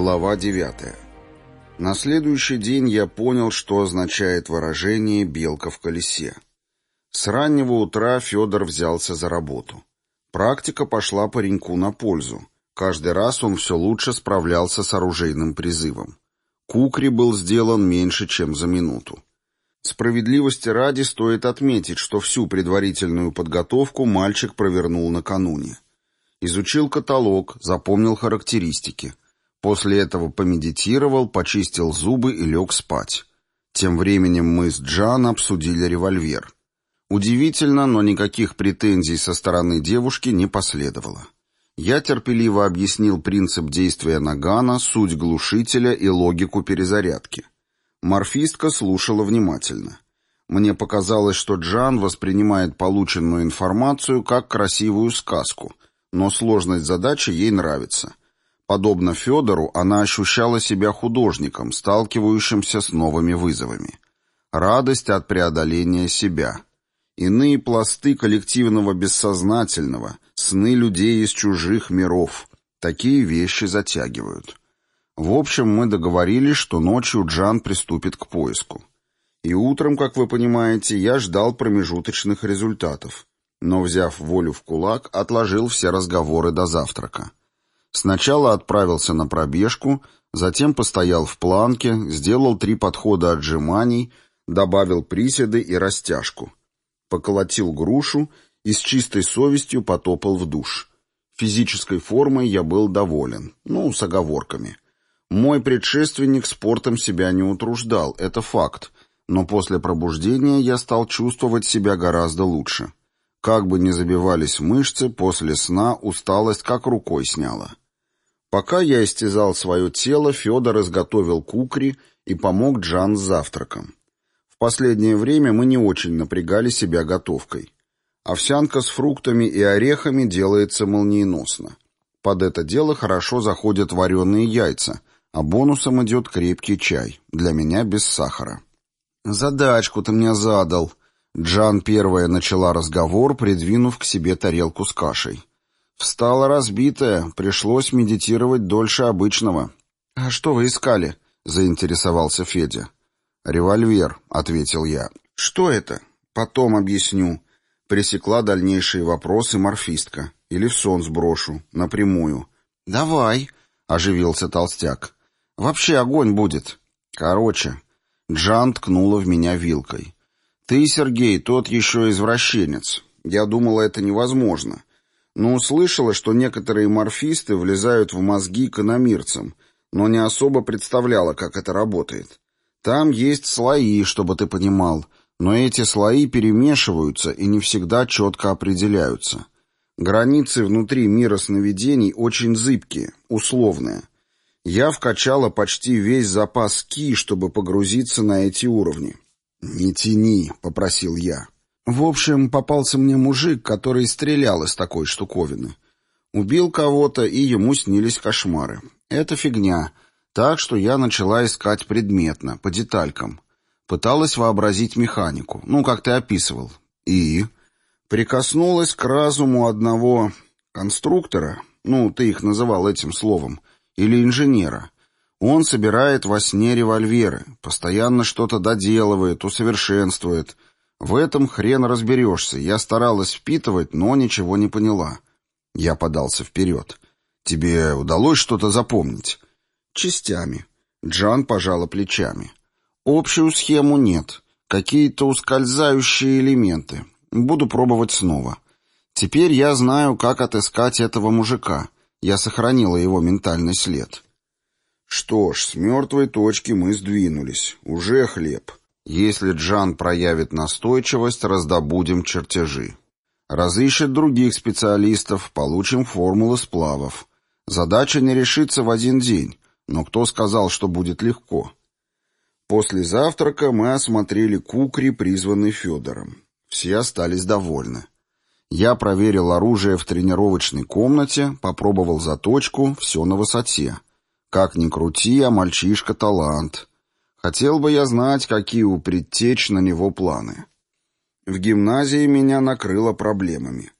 Глава 9. На следующий день я понял, что означает выражение «белка в колесе». С раннего утра Федор взялся за работу. Практика пошла пареньку на пользу. Каждый раз он все лучше справлялся с оружейным призывом. Кукри был сделан меньше, чем за минуту. Справедливости ради стоит отметить, что всю предварительную подготовку мальчик провернул накануне. Изучил каталог, запомнил характеристики – После этого помедитировал, почистил зубы и лег спать. Тем временем мы с Джан обсудили револьвер. Удивительно, но никаких претензий со стороны девушки не последовало. Я терпеливо объяснил принцип действия нагана, суть глушителя и логику перезарядки. Морфистка слушала внимательно. Мне показалось, что Джан воспринимает полученную информацию как красивую сказку, но сложность задачи ей нравится — Подобно Федору, она ощущала себя художником, сталкивающимся с новыми вызовами. Радость от преодоления себя. Иные пласты коллективного бессознательного, сны людей из чужих миров. Такие вещи затягивают. В общем, мы договорились, что ночью Джан приступит к поиску. И утром, как вы понимаете, я ждал промежуточных результатов. Но, взяв волю в кулак, отложил все разговоры до завтрака. Сначала отправился на пробежку, затем постоял в планке, сделал три подхода отжиманий, добавил приседы и растяжку. Поколотил грушу и с чистой совестью потопал в душ. Физической формой я был доволен, ну, с оговорками. Мой предшественник спортом себя не утруждал, это факт, но после пробуждения я стал чувствовать себя гораздо лучше. Как бы ни забивались мышцы, после сна усталость как рукой сняла. Пока я истязал свое тело, Федор изготовил кукри и помог Джан с завтраком. В последнее время мы не очень напрягали себя готовкой. Овсянка с фруктами и орехами делается молниеносно. Под это дело хорошо заходят вареные яйца, а бонусом идет крепкий чай, для меня без сахара. «Задачку ты мне задал», Джан первая начала разговор, придвинув к себе тарелку с кашей. Встала разбитая, пришлось медитировать дольше обычного. «А что вы искали?» — заинтересовался Федя. «Револьвер», — ответил я. «Что это?» «Потом объясню». Пресекла дальнейшие вопросы морфистка. «Или в сон сброшу, напрямую». «Давай», — оживился толстяк. «Вообще огонь будет». «Короче». Джан ткнула в меня вилкой. «Ты, Сергей, тот еще извращенец. Я думала, это невозможно. Но услышала, что некоторые морфисты влезают в мозги экономирцам, но не особо представляла, как это работает. Там есть слои, чтобы ты понимал, но эти слои перемешиваются и не всегда четко определяются. Границы внутри мира сновидений очень зыбкие, условные. Я вкачала почти весь запас ки, чтобы погрузиться на эти уровни. «Не тяни», — попросил я. В общем, попался мне мужик, который стрелял из такой штуковины. Убил кого-то, и ему снились кошмары. Это фигня. Так что я начала искать предметно, по деталькам. Пыталась вообразить механику, ну, как ты описывал. И прикоснулась к разуму одного конструктора, ну, ты их называл этим словом, или инженера. Он собирает во сне револьверы, постоянно что-то доделывает, усовершенствует. В этом хрен разберешься. Я старалась впитывать, но ничего не поняла. Я подался вперед. Тебе удалось что-то запомнить? Частями. Джан пожала плечами. Общую схему нет. Какие-то ускользающие элементы. Буду пробовать снова. Теперь я знаю, как отыскать этого мужика. Я сохранила его ментальный след. Что ж, с мертвой точки мы сдвинулись. Уже хлеб. Если Джан проявит настойчивость, раздобудем чертежи. Разыщет других специалистов, получим формулы сплавов. Задача не решится в один день, но кто сказал, что будет легко? После завтрака мы осмотрели кукри, призванный Федором. Все остались довольны. Я проверил оружие в тренировочной комнате, попробовал заточку, все на высоте. Как ни крути, а мальчишка талант. Хотел бы я знать, какие у предтеч на него планы. В гимназии меня накрыло проблемами.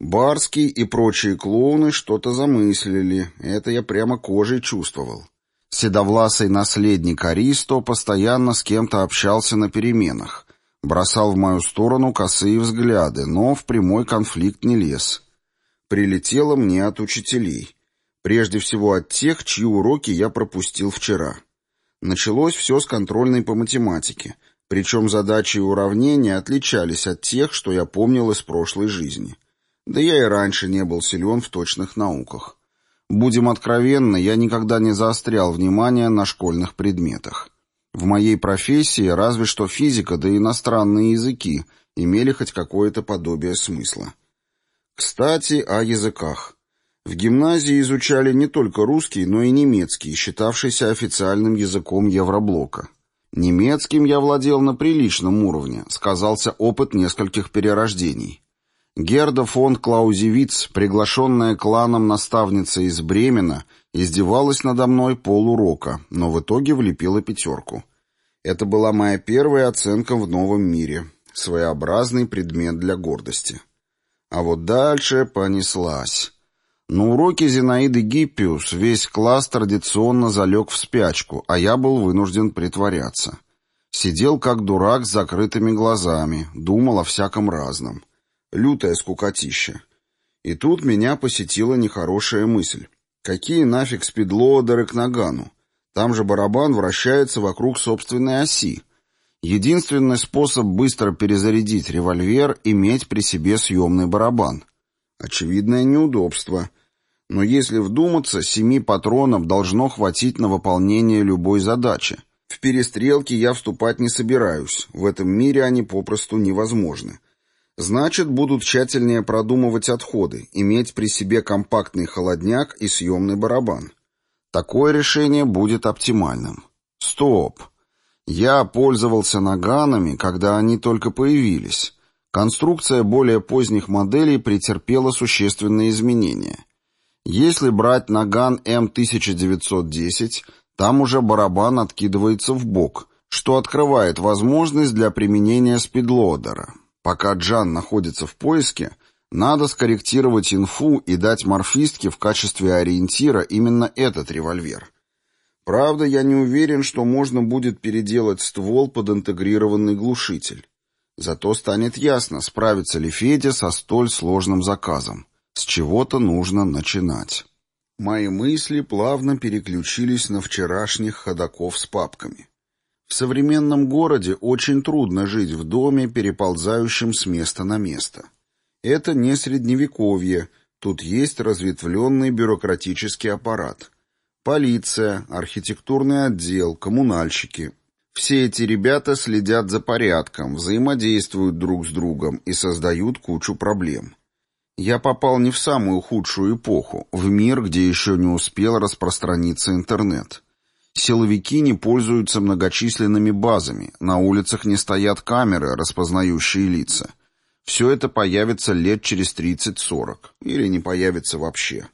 Барский и прочие клоуны что-то замыслили, это я прямо кожей чувствовал. Седовласый наследник Аристо постоянно с кем-то общался на переменах, бросал в мою сторону косые взгляды, но в прямой конфликт не лез. Прилетело мне от учителей. Прежде всего от тех, чьи уроки я пропустил вчера. Началось все с контрольной по математике, причем задачи и уравнения отличались от тех, что я помнил из прошлой жизни. Да я и раньше не был силен в точных науках. Будем откровенны, я никогда не заострял внимание на школьных предметах. В моей профессии разве что физика да иностранные языки имели хоть какое-то подобие смысла. Кстати, о языках. В гимназии изучали не только русский, но и немецкий, считавшийся официальным языком Евроблока. Немецким я владел на приличном уровне, сказался опыт нескольких перерождений. Герда фон Клаузевиц, приглашенная кланом наставница из Бремена, издевалась надо мной полурока, но в итоге влепила пятерку. Это была моя первая оценка в новом мире, своеобразный предмет для гордости. А вот дальше понеслась. На уроке Зинаиды Гиппиус весь класс традиционно залег в спячку, а я был вынужден притворяться. Сидел как дурак с закрытыми глазами, думал о всяком разном. Лютая скукотища. И тут меня посетила нехорошая мысль. Какие нафиг спидлоадеры к нагану? Там же барабан вращается вокруг собственной оси. Единственный способ быстро перезарядить револьвер — иметь при себе съемный барабан. Очевидное неудобство. Но если вдуматься, семи патронов должно хватить на выполнение любой задачи. В перестрелки я вступать не собираюсь. В этом мире они попросту невозможны. Значит, будут тщательнее продумывать отходы, иметь при себе компактный холодняк и съемный барабан. Такое решение будет оптимальным. Стоп! Я пользовался наганами, когда они только появились. Конструкция более поздних моделей претерпела существенные изменения. Если брать наган М1910, там уже барабан откидывается в бок, что открывает возможность для применения спидлодера. Пока Джан находится в поиске, надо скорректировать инфу и дать морфистке в качестве ориентира именно этот револьвер. Правда, я не уверен, что можно будет переделать ствол под интегрированный глушитель. Зато станет ясно, справится ли Федя со столь сложным заказом. С чего-то нужно начинать. Мои мысли плавно переключились на вчерашних ходаков с папками. В современном городе очень трудно жить в доме, переползающем с места на место. Это не средневековье, тут есть разветвленный бюрократический аппарат. Полиция, архитектурный отдел, коммунальщики. Все эти ребята следят за порядком, взаимодействуют друг с другом и создают кучу проблем. Я попал не в самую худшую эпоху, в мир, где еще не успел распространиться интернет. Силовики не пользуются многочисленными базами, на улицах не стоят камеры, распознающие лица. Все это появится лет через 30-40, или не появится вообще.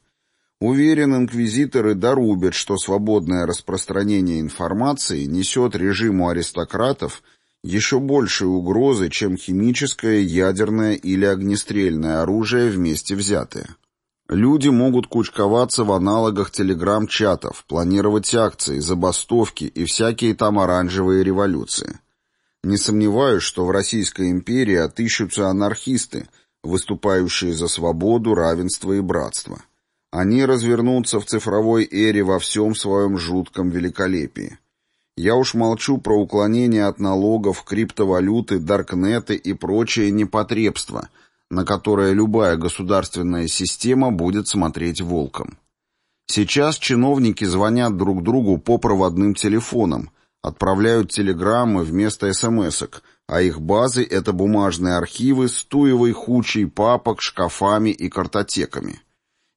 Уверен, инквизиторы дорубят, что свободное распространение информации несет режиму аристократов еще большие угрозы, чем химическое, ядерное или огнестрельное оружие вместе взятые. Люди могут кучковаться в аналогах телеграм-чатов, планировать акции, забастовки и всякие там оранжевые революции. Не сомневаюсь, что в Российской империи отыщутся анархисты, выступающие за свободу, равенство и братство. Они развернутся в цифровой эре во всем своем жутком великолепии. Я уж молчу про уклонение от налогов, криптовалюты, даркнеты и прочее непотребство – на которое любая государственная система будет смотреть волком. Сейчас чиновники звонят друг другу по проводным телефонам, отправляют телеграммы вместо смс-ок, а их базы — это бумажные архивы с туевой хучей папок, шкафами и картотеками.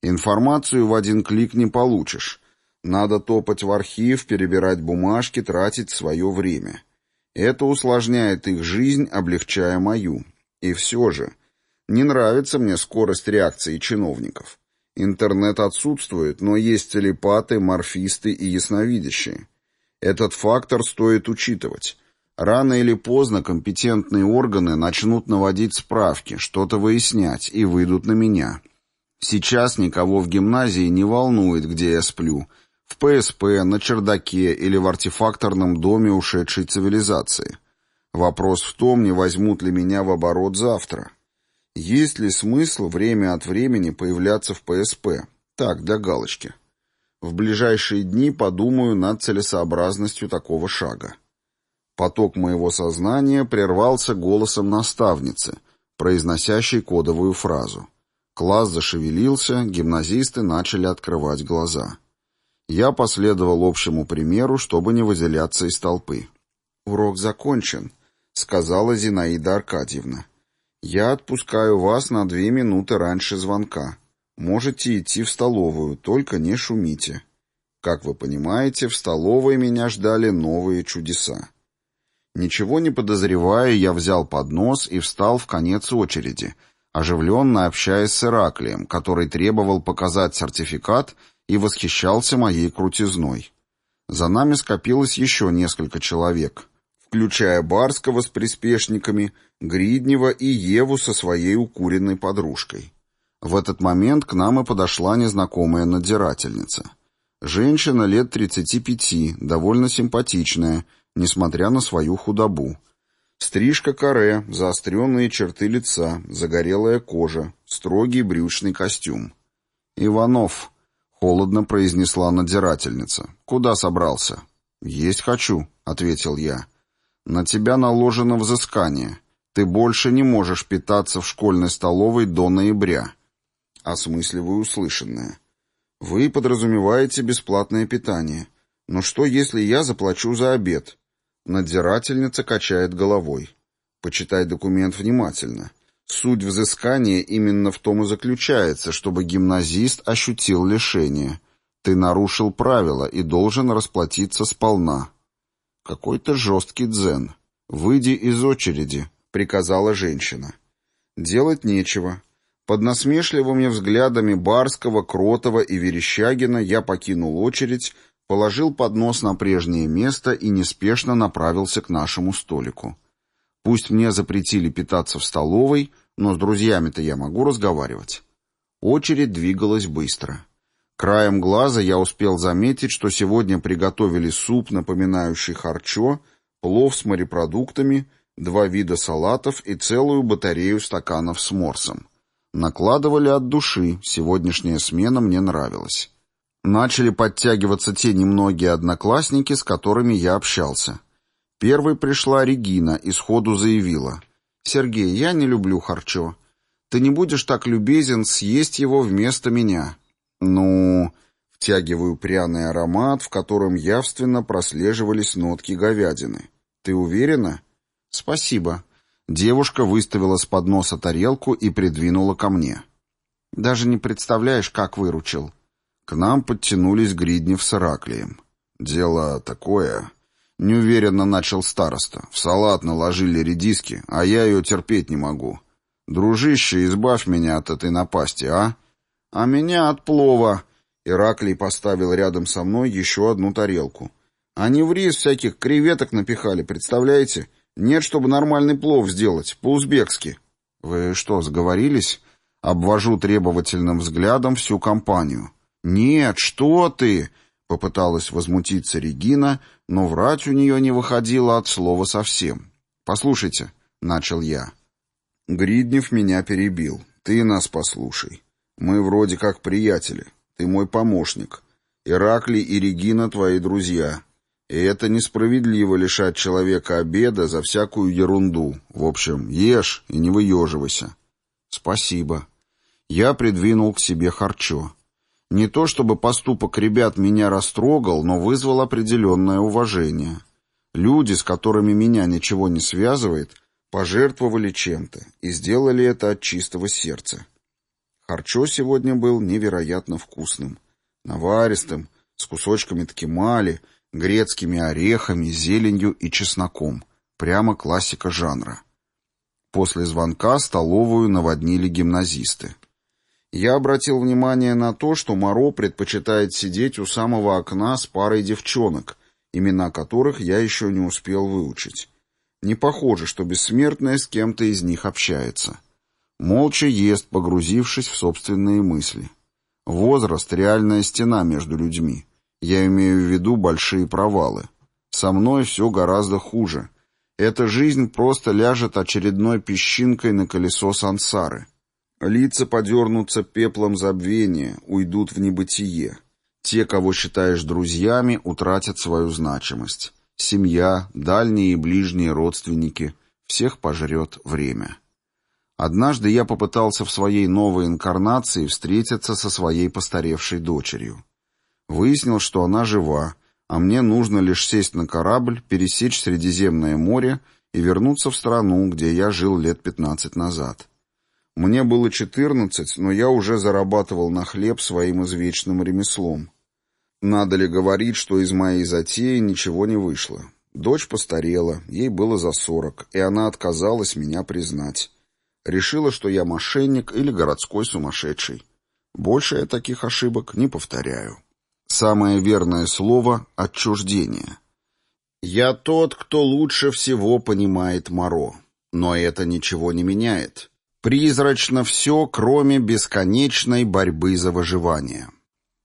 Информацию в один клик не получишь. Надо топать в архив, перебирать бумажки, тратить свое время. Это усложняет их жизнь, облегчая мою. И все же... Не нравится мне скорость реакции чиновников. Интернет отсутствует, но есть телепаты, морфисты и ясновидящие. Этот фактор стоит учитывать. Рано или поздно компетентные органы начнут наводить справки, что-то выяснять и выйдут на меня. Сейчас никого в гимназии не волнует, где я сплю. В ПСП, на чердаке или в артефакторном доме ушедшей цивилизации. Вопрос в том, не возьмут ли меня в оборот завтра. Есть ли смысл время от времени появляться в ПСП? Так, для галочки. В ближайшие дни подумаю над целесообразностью такого шага. Поток моего сознания прервался голосом наставницы, произносящей кодовую фразу. Класс зашевелился, гимназисты начали открывать глаза. Я последовал общему примеру, чтобы не выделяться из толпы. «Урок закончен», — сказала Зинаида Аркадьевна. «Я отпускаю вас на две минуты раньше звонка. Можете идти в столовую, только не шумите». Как вы понимаете, в столовой меня ждали новые чудеса. Ничего не подозревая, я взял поднос и встал в конец очереди, оживленно общаясь с Ираклием, который требовал показать сертификат и восхищался моей крутизной. За нами скопилось еще несколько человек, включая Барского с приспешниками, Гриднева и Еву со своей укуренной подружкой. В этот момент к нам и подошла незнакомая надзирательница. Женщина лет 35, довольно симпатичная, несмотря на свою худобу. Стрижка каре, заостренные черты лица, загорелая кожа, строгий брючный костюм. «Иванов», — холодно произнесла надзирательница, — «куда собрался?» «Есть хочу», — ответил я. «На тебя наложено взыскание. Ты больше не можешь питаться в школьной столовой до ноября». Осмысливаю услышанное. «Вы подразумеваете бесплатное питание. Но что, если я заплачу за обед?» Надзирательница качает головой. Почитай документ внимательно. Суть взыскания именно в том и заключается, чтобы гимназист ощутил лишение. Ты нарушил правила и должен расплатиться сполна. Какой-то жесткий дзен. «Выйди из очереди», — приказала женщина. Делать нечего. Под насмешливыми взглядами Барского, Кротова и Верещагина я покинул очередь положил поднос на прежнее место и неспешно направился к нашему столику. Пусть мне запретили питаться в столовой, но с друзьями-то я могу разговаривать. Очередь двигалась быстро. Краем глаза я успел заметить, что сегодня приготовили суп, напоминающий харчо, плов с морепродуктами, два вида салатов и целую батарею стаканов с морсом. Накладывали от души, сегодняшняя смена мне нравилась. Начали подтягиваться те немногие одноклассники, с которыми я общался. Первой пришла Регина и сходу заявила. «Сергей, я не люблю харчо. Ты не будешь так любезен съесть его вместо меня?» «Ну...» Втягиваю пряный аромат, в котором явственно прослеживались нотки говядины. «Ты уверена?» «Спасибо». Девушка выставила с подноса тарелку и придвинула ко мне. «Даже не представляешь, как выручил. К нам подтянулись Гриднев с Ираклием. «Дело такое...» Неуверенно начал староста. В салат наложили редиски, а я ее терпеть не могу. Дружище, избавь меня от этой напасти, а? А меня от плова. Ираклий поставил рядом со мной еще одну тарелку. Они в рис всяких креветок напихали, представляете? Нет, чтобы нормальный плов сделать, по-узбекски. Вы что, сговорились? Обвожу требовательным взглядом всю компанию. «Нет, что ты!» — попыталась возмутиться Регина, но врать у нее не выходило от слова совсем. «Послушайте», — начал я. Гриднев меня перебил. «Ты нас послушай. Мы вроде как приятели. Ты мой помощник. Ираклий и Регина твои друзья. И это несправедливо лишать человека обеда за всякую ерунду. В общем, ешь и не выеживайся». «Спасибо». Я придвинул к себе харчо. Не то чтобы поступок ребят меня растрогал, но вызвал определенное уважение. Люди, с которыми меня ничего не связывает, пожертвовали чем-то и сделали это от чистого сердца. Харчо сегодня был невероятно вкусным. Наваристым, с кусочками ткемали, грецкими орехами, зеленью и чесноком. Прямо классика жанра. После звонка столовую наводнили гимназисты. Я обратил внимание на то, что Моро предпочитает сидеть у самого окна с парой девчонок, имена которых я еще не успел выучить. Не похоже, что бессмертная с кем-то из них общается. Молча ест, погрузившись в собственные мысли. Возраст — реальная стена между людьми. Я имею в виду большие провалы. Со мной все гораздо хуже. Эта жизнь просто ляжет очередной песчинкой на колесо сансары. Лица подернутся пеплом забвения, уйдут в небытие. Те, кого считаешь друзьями, утратят свою значимость. Семья, дальние и ближние родственники — всех пожрет время. Однажды я попытался в своей новой инкарнации встретиться со своей постаревшей дочерью. Выяснил, что она жива, а мне нужно лишь сесть на корабль, пересечь Средиземное море и вернуться в страну, где я жил лет пятнадцать назад. Мне было четырнадцать, но я уже зарабатывал на хлеб своим извечным ремеслом. Надо ли говорить, что из моей затеи ничего не вышло? Дочь постарела, ей было за сорок, и она отказалась меня признать. Решила, что я мошенник или городской сумасшедший. Больше я таких ошибок не повторяю. Самое верное слово — отчуждение. Я тот, кто лучше всего понимает Моро. Но это ничего не меняет. Призрачно все, кроме бесконечной борьбы за выживание.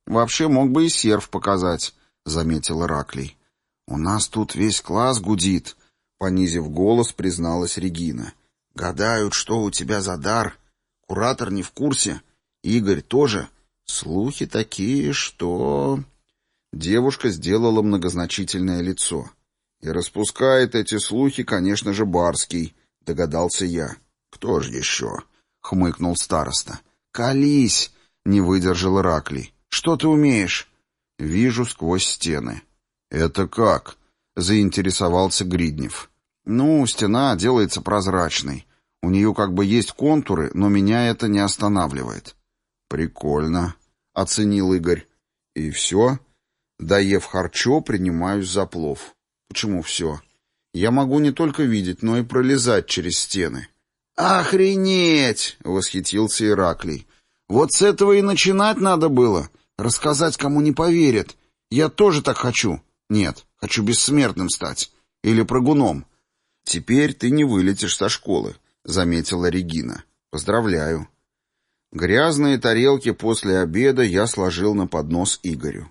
«Вообще мог бы и серф показать», — заметил Ираклий. «У нас тут весь класс гудит», — понизив голос, призналась Регина. «Гадают, что у тебя за дар. Куратор не в курсе. Игорь тоже. Слухи такие, что...» Девушка сделала многозначительное лицо. «И распускает эти слухи, конечно же, Барский», — догадался я. «Кто же еще?» — хмыкнул староста. «Колись!» — не выдержал Ираклий. «Что ты умеешь?» «Вижу сквозь стены». «Это как?» — заинтересовался Гриднев. «Ну, стена делается прозрачной. У нее как бы есть контуры, но меня это не останавливает». «Прикольно», — оценил Игорь. «И все?» Доев харчо, принимаюсь за плов. Почему все? Я могу не только видеть, но и пролезать через стены. «Охренеть!» — восхитился Ираклий. «Вот с этого и начинать надо было. Рассказать, кому не поверят. Я тоже так хочу. Нет, хочу бессмертным стать. Или прыгуном. Теперь ты не вылетишь со школы», — заметила Регина. «Поздравляю». Грязные тарелки после обеда я сложил на поднос Игорю.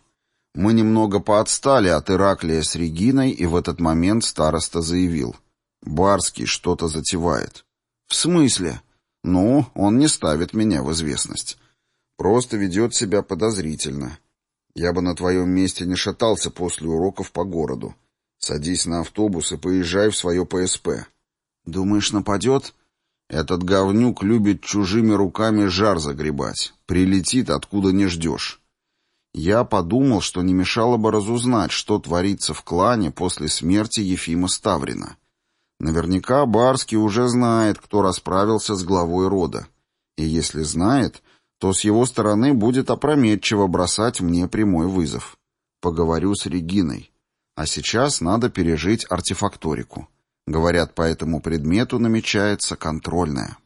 Мы немного поотстали от Ираклия с Региной, и в этот момент староста заявил. «Барский что-то затевает». «В смысле?» «Ну, он не ставит меня в известность. Просто ведет себя подозрительно. Я бы на твоем месте не шатался после уроков по городу. Садись на автобус и поезжай в свое ПСП». «Думаешь, нападет?» «Этот говнюк любит чужими руками жар загребать. Прилетит, откуда не ждешь». Я подумал, что не мешало бы разузнать, что творится в клане после смерти Ефима Ставрина. Наверняка Барский уже знает, кто расправился с главой рода. И если знает, то с его стороны будет опрометчиво бросать мне прямой вызов. Поговорю с Региной. А сейчас надо пережить артефакторику. Говорят, по этому предмету намечается контрольная.